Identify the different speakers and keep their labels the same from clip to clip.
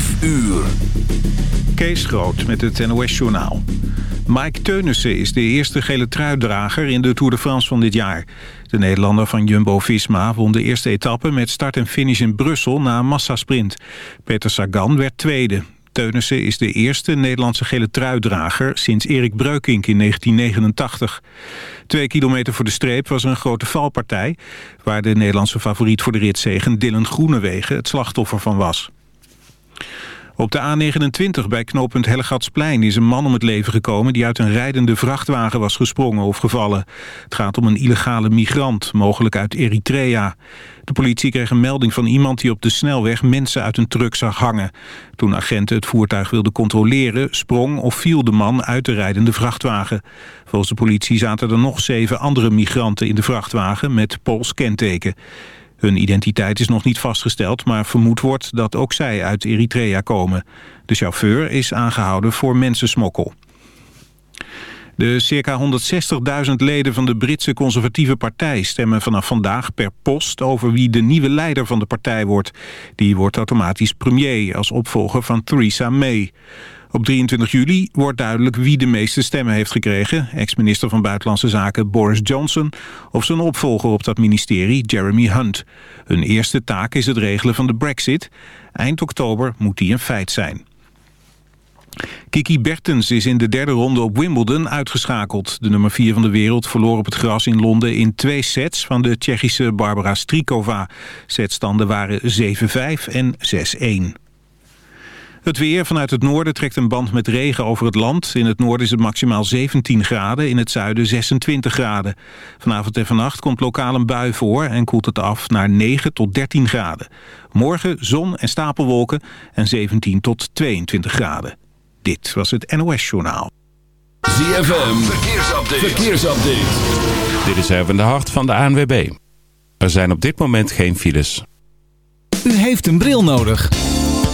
Speaker 1: 5 uur.
Speaker 2: Kees Groot met het NOS-journaal. Mike Teunissen is de eerste gele truidrager in de Tour de France van dit jaar. De Nederlander van Jumbo-Visma won de eerste etappe met start en finish in Brussel na een massasprint. Peter Sagan werd tweede. Teunissen is de eerste Nederlandse gele truidrager sinds Erik Breukink in 1989. Twee kilometer voor de streep was er een grote valpartij... waar de Nederlandse favoriet voor de ritzegen Dylan Groenewegen het slachtoffer van was. Op de A29 bij knooppunt Hellegatsplein is een man om het leven gekomen... die uit een rijdende vrachtwagen was gesprongen of gevallen. Het gaat om een illegale migrant, mogelijk uit Eritrea. De politie kreeg een melding van iemand die op de snelweg mensen uit een truck zag hangen. Toen agenten het voertuig wilden controleren... sprong of viel de man uit de rijdende vrachtwagen. Volgens de politie zaten er nog zeven andere migranten in de vrachtwagen... met Pools kenteken. Hun identiteit is nog niet vastgesteld, maar vermoed wordt dat ook zij uit Eritrea komen. De chauffeur is aangehouden voor mensensmokkel. De circa 160.000 leden van de Britse conservatieve partij stemmen vanaf vandaag per post over wie de nieuwe leider van de partij wordt. Die wordt automatisch premier als opvolger van Theresa May. Op 23 juli wordt duidelijk wie de meeste stemmen heeft gekregen. Ex-minister van Buitenlandse Zaken Boris Johnson... of zijn opvolger op dat ministerie, Jeremy Hunt. Hun eerste taak is het regelen van de brexit. Eind oktober moet die een feit zijn. Kiki Bertens is in de derde ronde op Wimbledon uitgeschakeld. De nummer 4 van de wereld verloor op het gras in Londen in twee sets van de Tsjechische Barbara Strikova. Setstanden waren 7-5 en 6-1. Het weer vanuit het noorden trekt een band met regen over het land. In het noorden is het maximaal 17 graden, in het zuiden 26 graden. Vanavond en vannacht komt lokaal een bui voor en koelt het af naar 9 tot 13 graden. Morgen zon en stapelwolken en 17 tot 22 graden. Dit was het NOS Journaal.
Speaker 1: ZFM, verkeersupdate. verkeersupdate.
Speaker 3: Dit is even de hart van de ANWB. Er zijn op dit moment geen files.
Speaker 4: U heeft een bril nodig.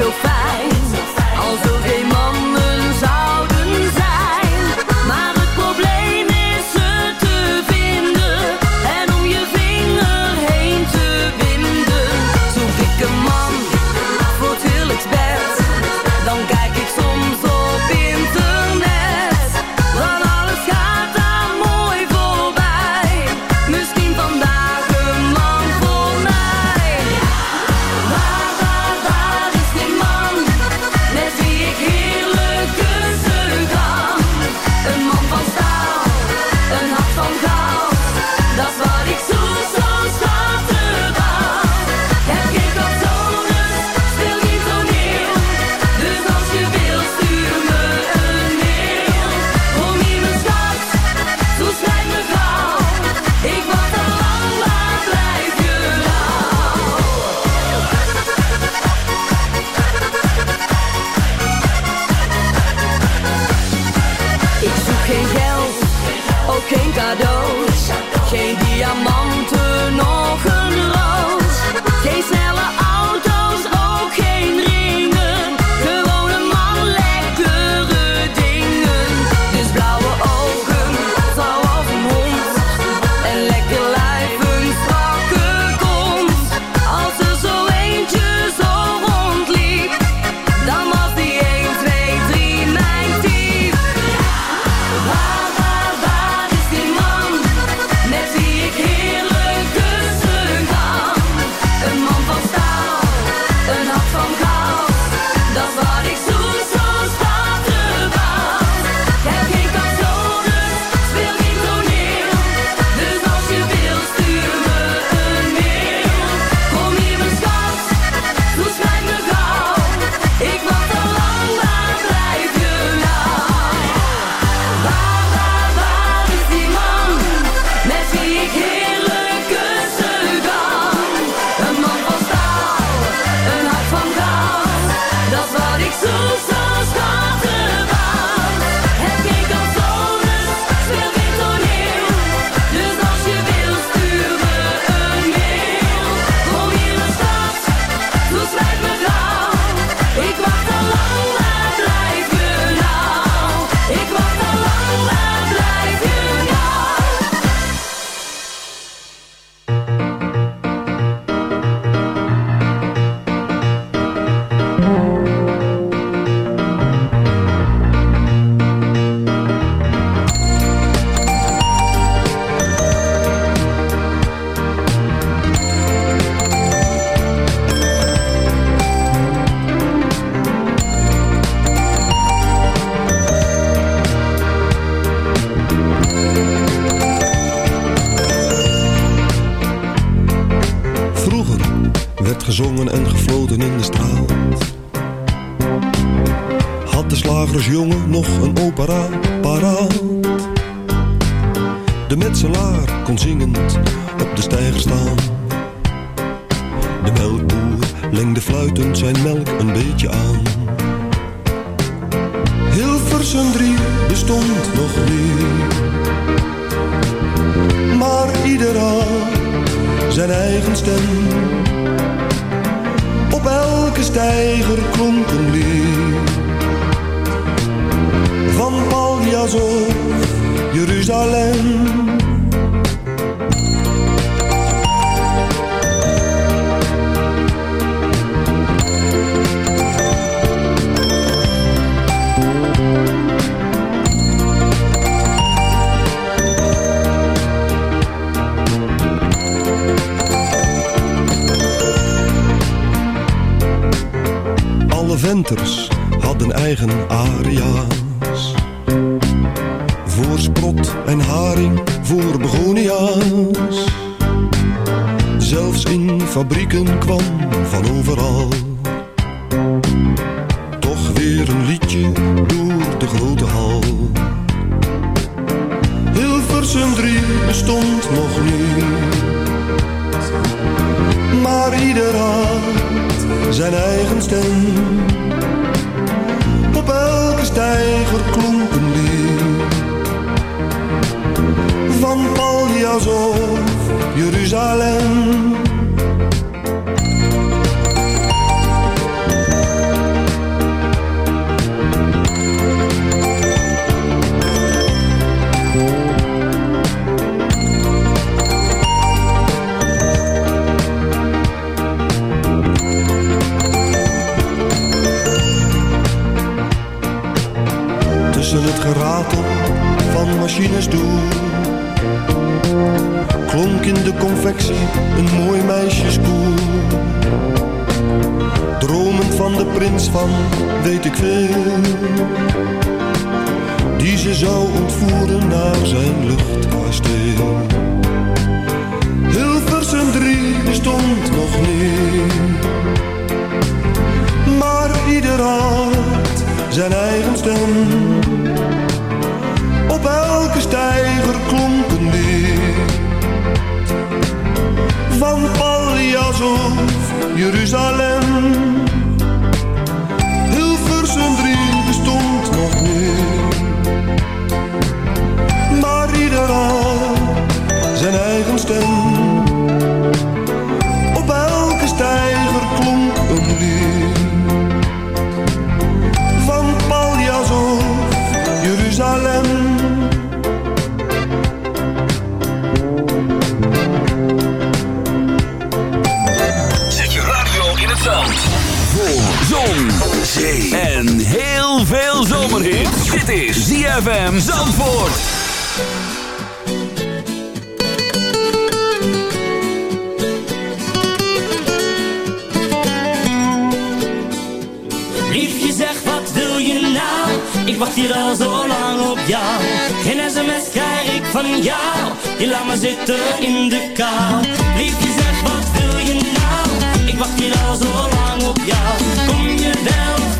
Speaker 5: Was lang
Speaker 1: ZFM Zandvoort.
Speaker 5: Liefje zeg wat wil je nou? Ik wacht hier al zo lang op jou. Geen sms krijg ik van jou. Je laat me zitten in de kou. Liefje zeg wat wil je nou? Ik wacht hier al zo lang op jou. Kom je wel?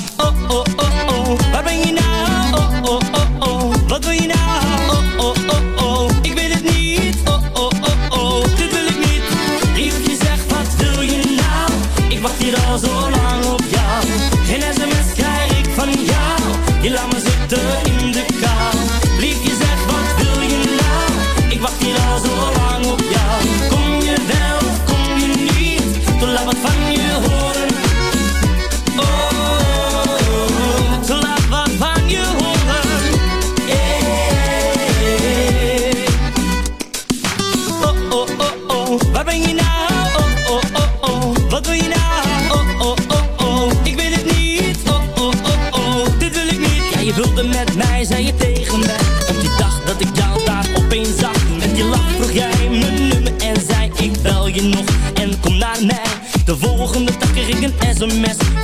Speaker 6: a mess.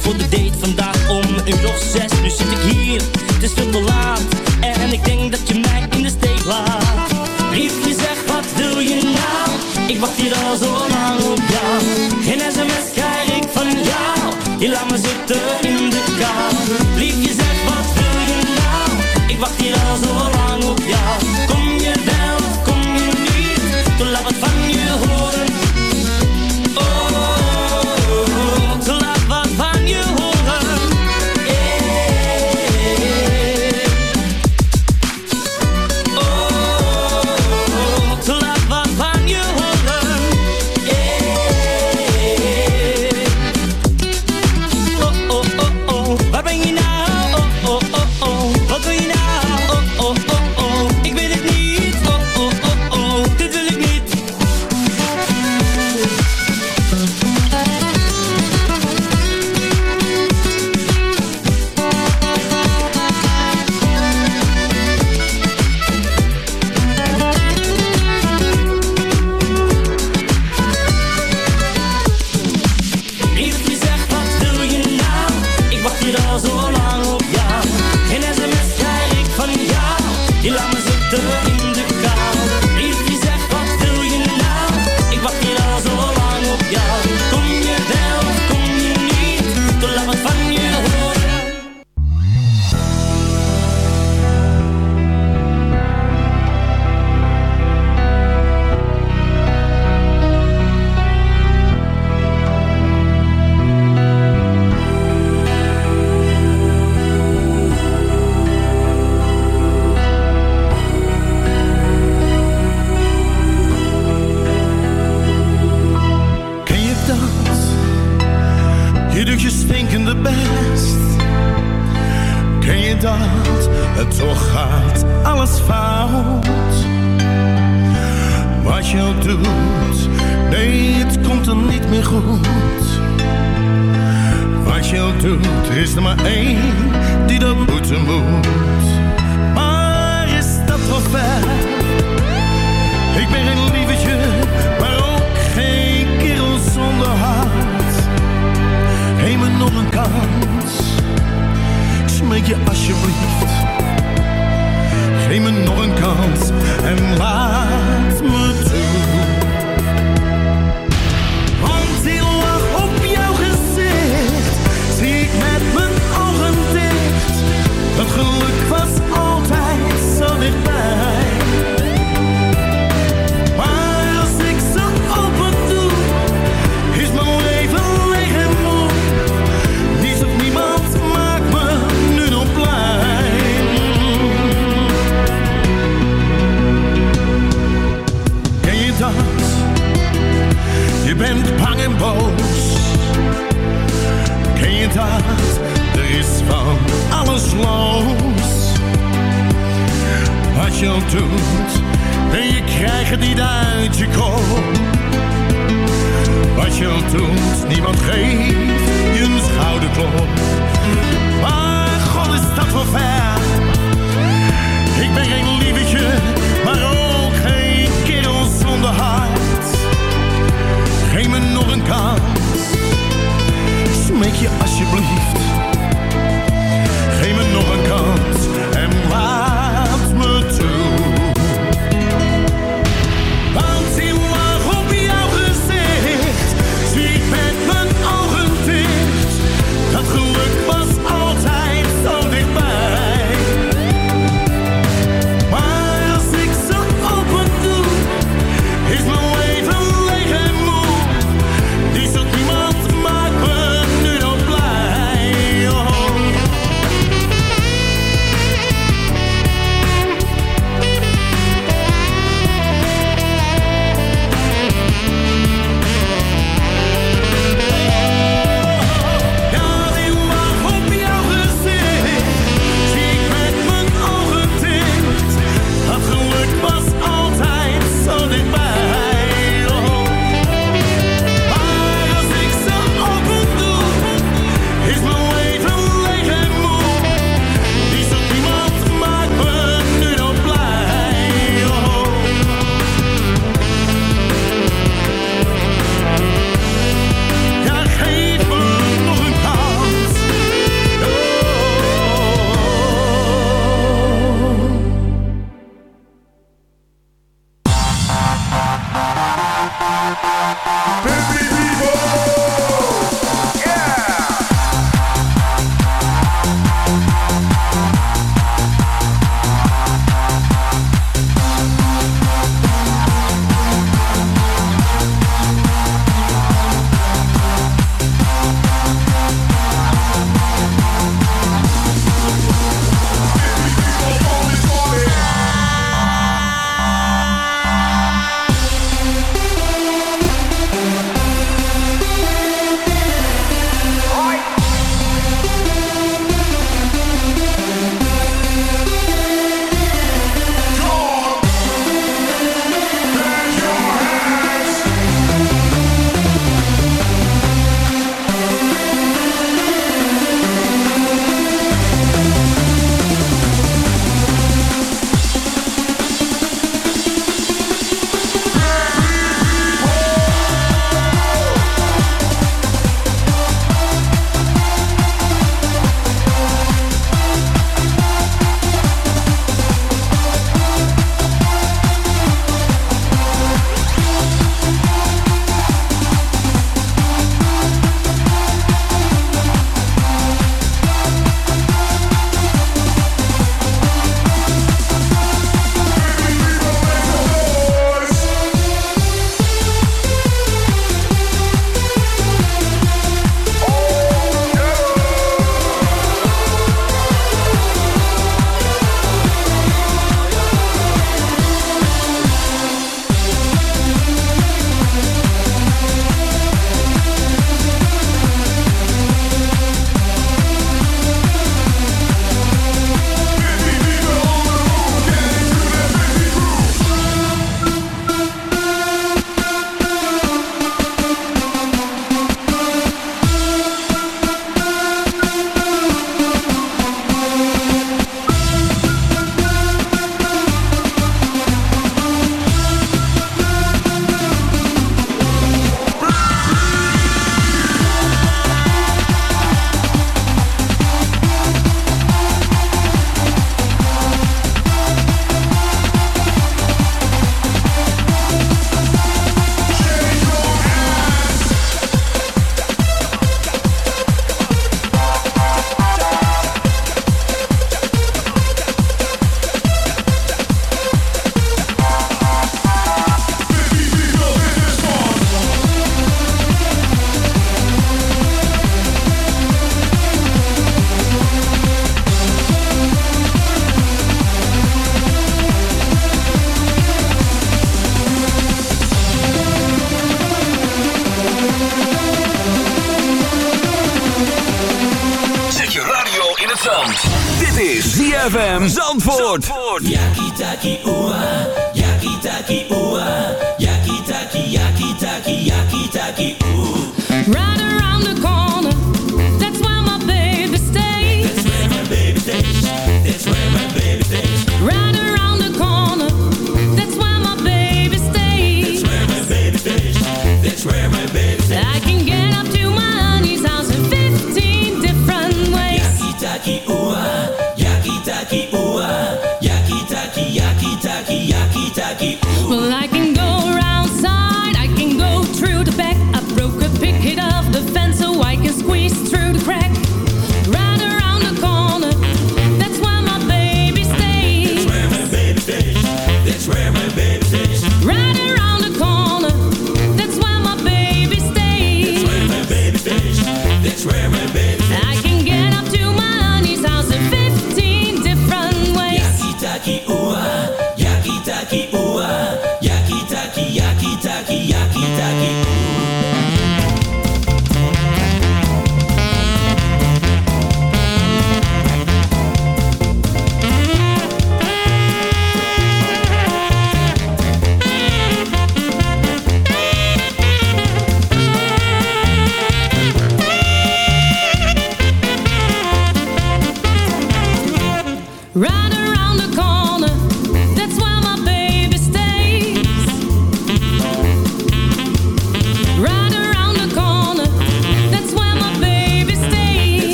Speaker 6: Niemand geeft je een schouderklop. Maar god is dat wel ver. Ik ben geen lievetje, maar ook geen kerel zonder hart. Geef me nog een kans, smeek je alsjeblieft.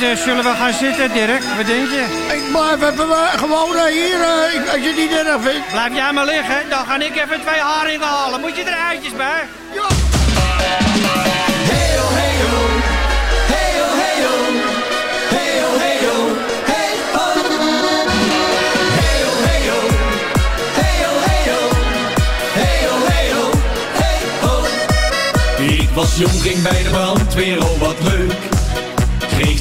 Speaker 7: Eh, zullen we gaan zitten, Dirk? Wat denk je?
Speaker 8: Ik blijf even eh, gewoon eh, hier, ik- als je het niet erg vindt.
Speaker 7: Blijf jij maar liggen, dan ga ik even twee haringen halen. Moet je er eitjes bij? Ja.
Speaker 9: Heyo, heyo, heyo, heyo, heyo, heyo, hey ho. Heyo, heyo, heyo, heyo, heyo, heyo, hey ho.
Speaker 10: Ik was jong, ging bij de brandweer, oh wat leuk.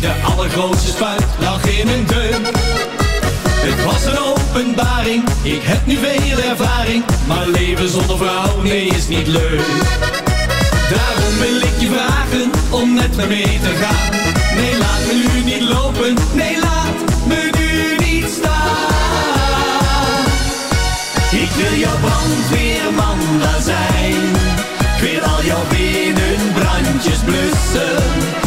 Speaker 10: De allergrootste spuit, lag in een deuk. Het was een openbaring, ik heb nu veel ervaring. Maar leven zonder vrouw, nee is niet leuk. Daarom wil ik je vragen om met me mee te gaan. Nee, laat me nu niet lopen, nee, laat me nu niet staan. Ik wil jouw brandweerman daar zijn. Ik wil al jouw binnenbrandjes blussen.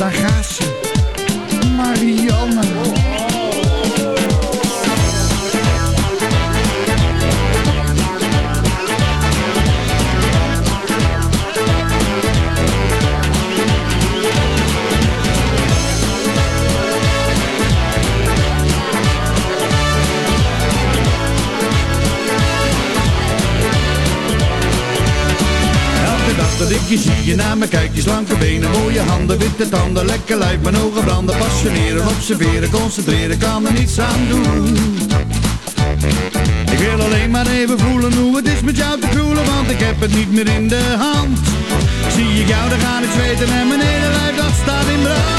Speaker 11: Baja je naar me kijkt, je slanke benen, mooie handen, witte tanden, lekker lijf, mijn ogen branden, passioneren, observeren, concentreren, kan er niets aan doen. Ik wil alleen maar even voelen hoe het is met jou te voelen, want ik heb het niet meer in de hand. Zie ik jou, dan ga ik zweten en mijn hele lijf dat staat in brand.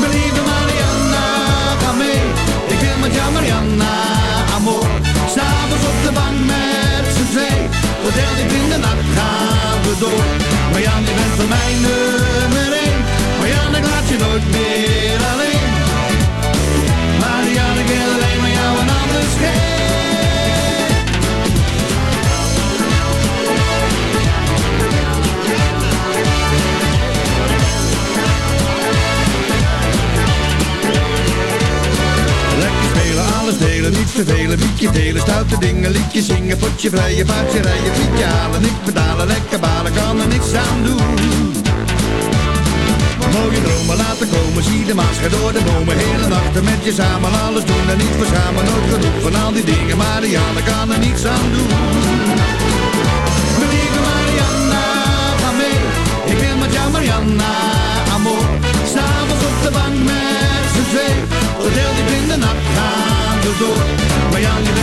Speaker 11: Mijn lieve Marianna, ga mee, ik wil met jou Marianna, amor. S'avonds op de bank met z'n twee, tot in de nacht gaan door. Marianne, je bent voor mij nummer één, Marianne, ik laat je nooit meer alleen. Alles delen, niet vervelen, bietje delen, stoute dingen, liedjes zingen, potje vrijen, paardje rijden, fietje halen, niks betalen, lekker balen, kan er niks aan doen. Mooie dromen laten komen, zie de maan schijnt door de bomen, hele nachten met je samen, alles doen en niet verzamen, nooit genoeg van al die dingen, Marianne kan er niks aan doen. Mee, ik wil met jou Marianne, amor, s'avonds op de bank met z'n twee
Speaker 12: maanden door. Maar aan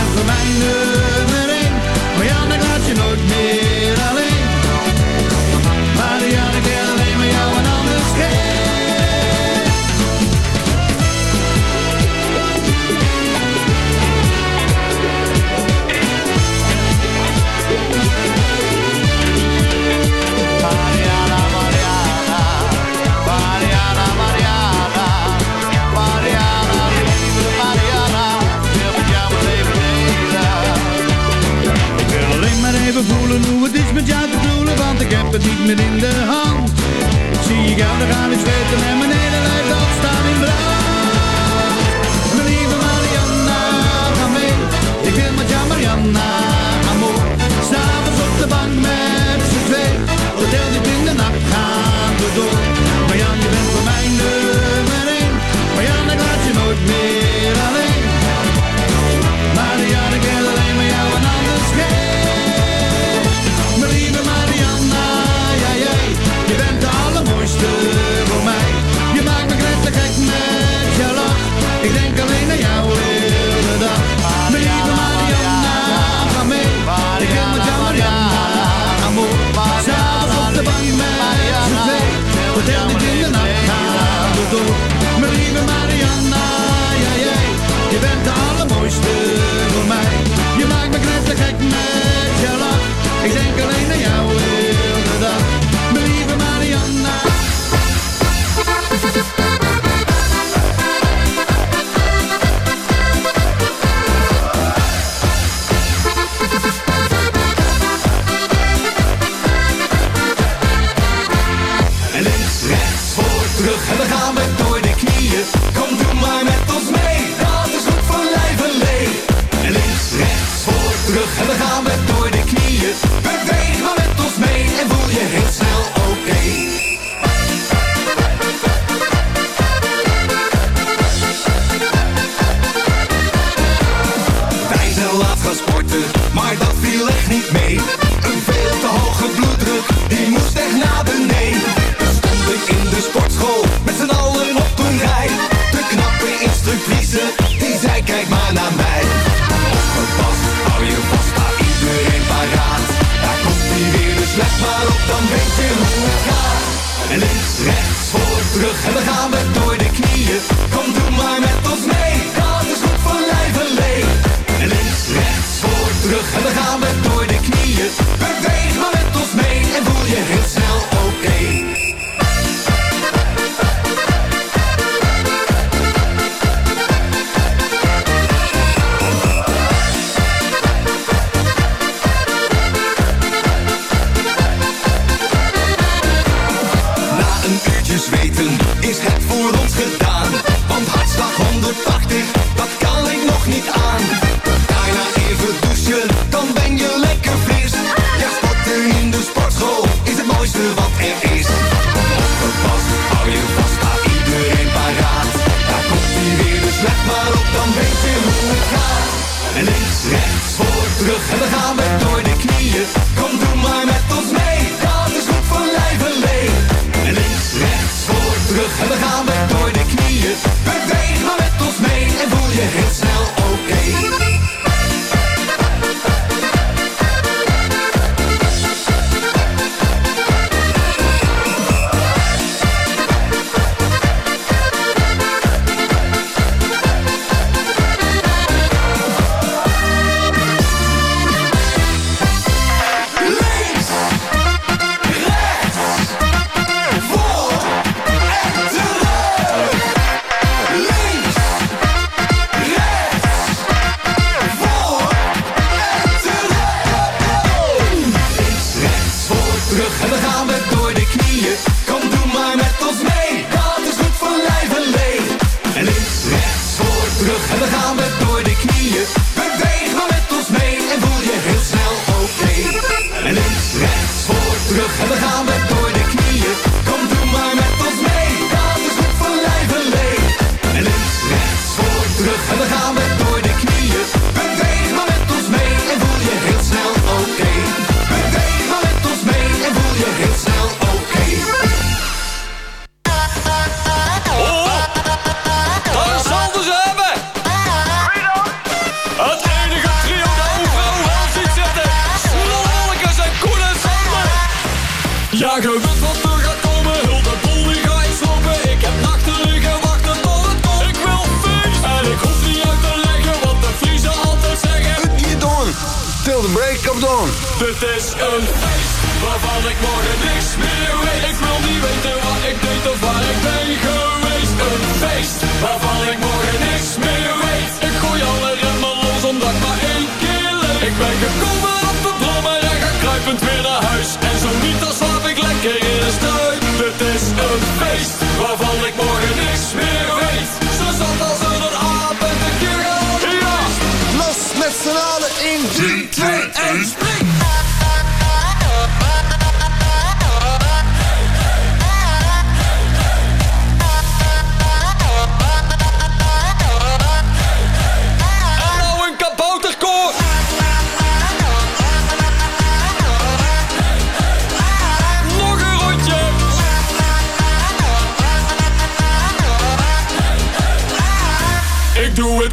Speaker 10: een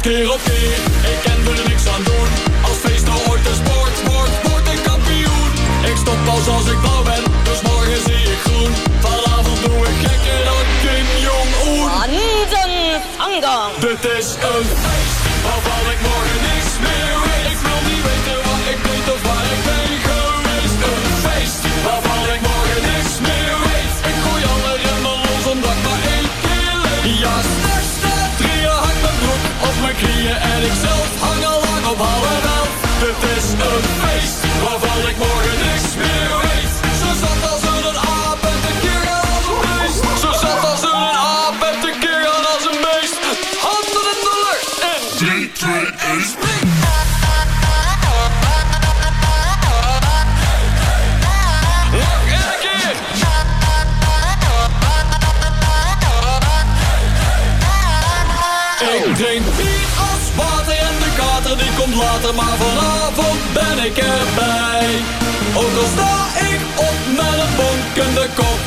Speaker 9: keer op keer, ik kan er niks aan doen. Als feest nou ooit een sport, sport, sport een kampioen. Ik stop pas als ik blauw ben, dus morgen zie ik groen. Vanavond doe ik gekker dan Kim Jong-un. Dit is een maar vanavond ben ik erbij. Ook al sta ik op met een bonkende kop,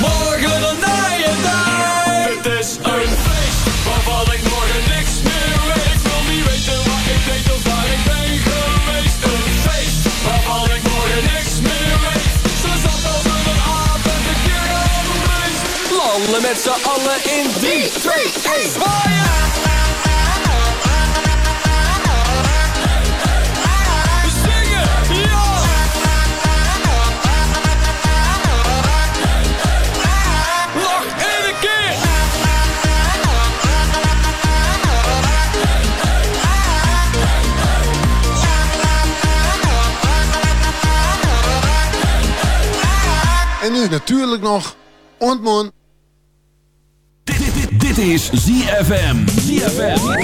Speaker 9: morgen een nijendag. Het is een feest waarvan ik morgen niks meer weet. Ik wil niet weten wat ik deed of waar ik ben geweest. Een feest waarvan ik morgen niks meer weet. Zo zat als een aap en de keer een beest. Landen met z'n allen in 3, 2, 1, zwaaien!
Speaker 13: En nu natuurlijk nog Ontmoen.
Speaker 1: Dit, dit, dit is ZFM. ZFM.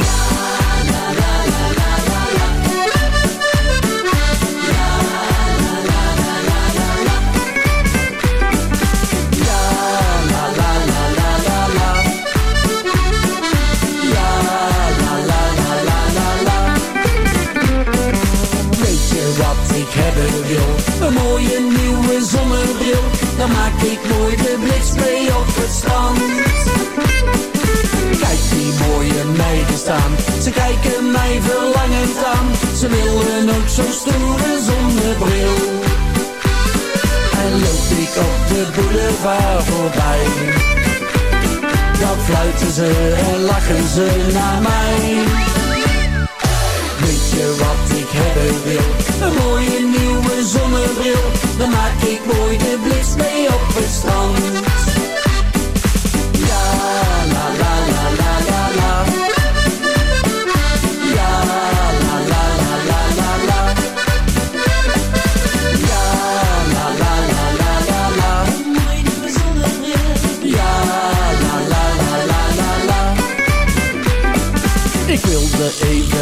Speaker 14: Weet je wat ik hebben wil? Een mooie nieuwe zonnebril, dan maak ik mooi de blikspree op het strand. Kijk die mooie meiden staan, ze kijken mij verlangend aan. Ze willen ook zo'n stoere zonnebril. En loop ik op de boulevard voorbij, dan fluiten ze en lachen ze naar mij. Wat ik hebben wil? Een mooie nieuwe zonnebril, dan maak ik mooi de blitz mee op het strand.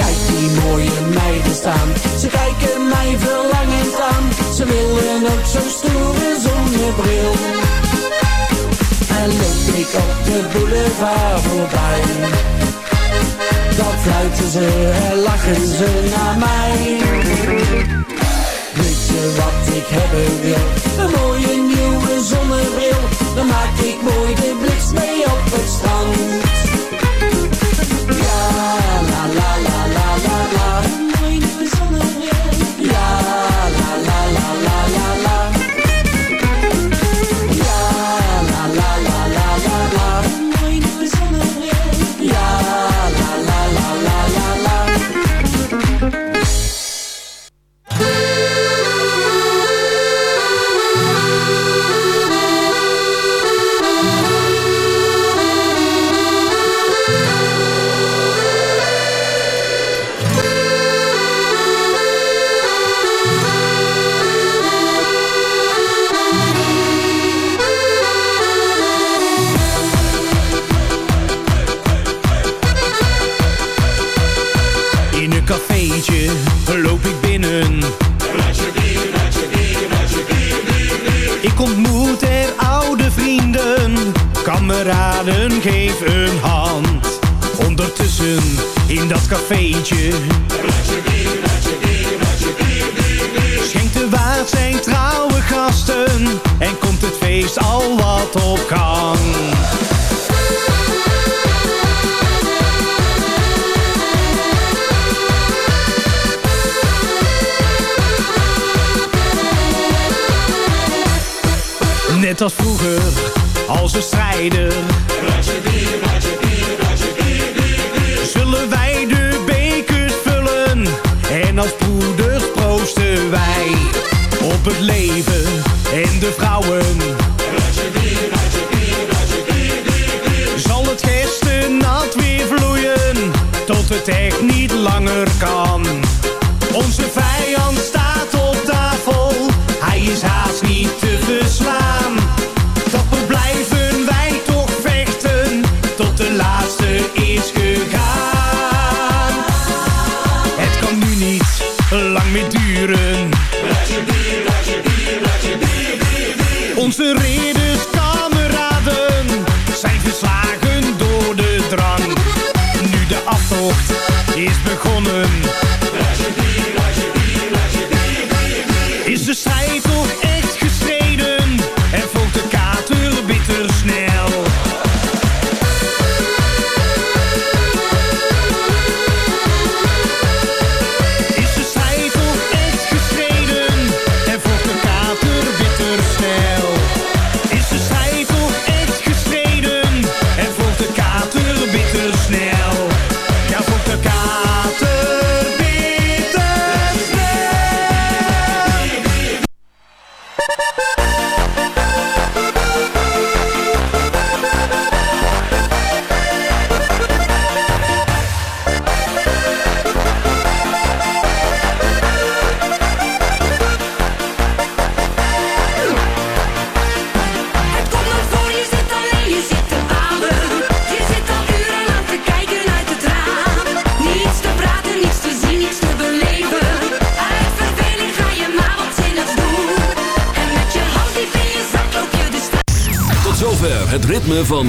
Speaker 14: Kijk die mooie meiden staan. Ze kijken mij verlangend aan. Ze willen ook zo'n stoere zonnebril. En loop ik op de boulevard voorbij. Dan fluiten ze en lachen ze naar mij. Weet je wat ik hebben wil? Een mooie nieuwe
Speaker 6: langer kan.